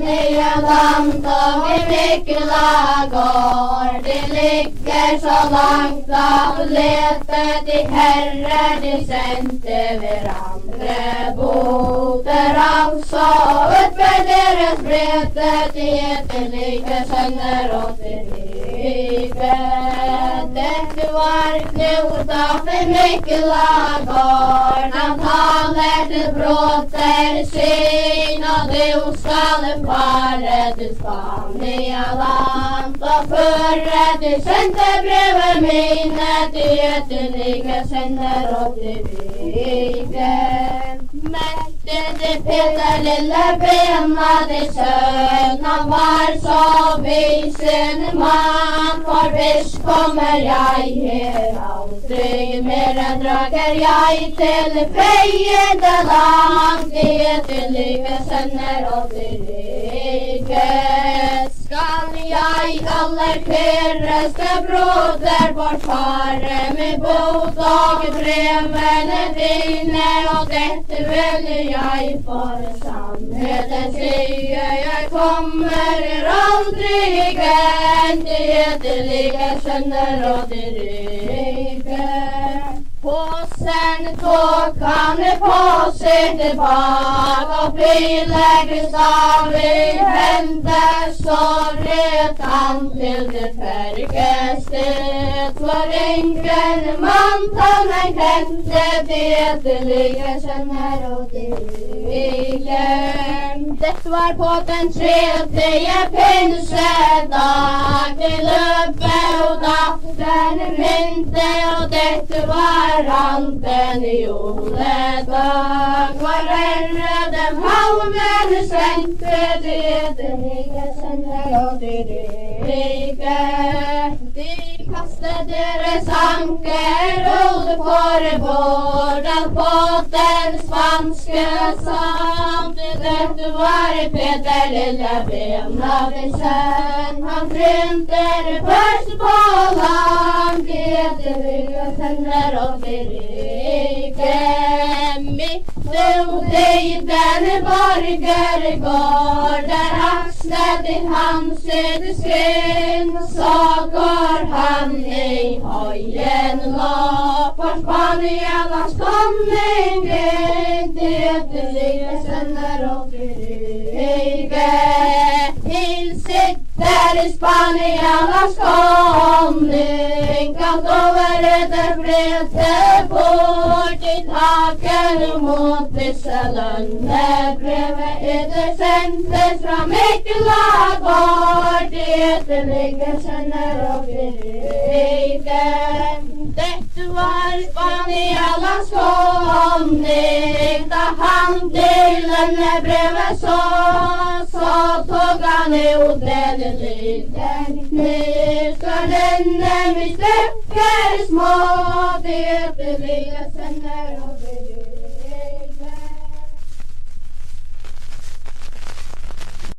nya landa vi mikla går Det ligger så langt av lepet i herre De sendte hverandre boter av Så utverderes bretet i etterlige sønner og til livet Dette var knut av vi mikla går Han taler til bråter sin du skal fare til Spania land. Og føre til sendte brevet mine Til etter like sender og til Vigre Peter, Peter, lille pena, det han var så visen man, for visst kommer jeg her aldri mer enn drager jeg til feie land, det til livet sender og til aller kjæreste vår fare med båt og brevene dine, og dette vil jeg for sannheten sier. Jeg kommer aldri igjen til hederlige sønner og de rike. Påsen tog kan påse tilbake og bilegges av i så red han til det fergested. For ingen mann kan han kjente det etterlige sønner og dyrlige. Dette var på den tredje pinsedag vi løpe og datteren minte, og dette var anden i juledag. Var herre De kastade sanker under förebådan på den svenska samtidigt du var Peter lilla benavisen Han rymde först på land, det du och tänder och det Ute i denne borgergård, der akslet til hans skinn, så går han i høyen opp for Spanialas konning, etterlige sønner og dyrike. Hilset der i Spanialas konning, kalt over etter i Däremot vissa lönder bredvid Det ligger och Det var fan i allas så Så tog han den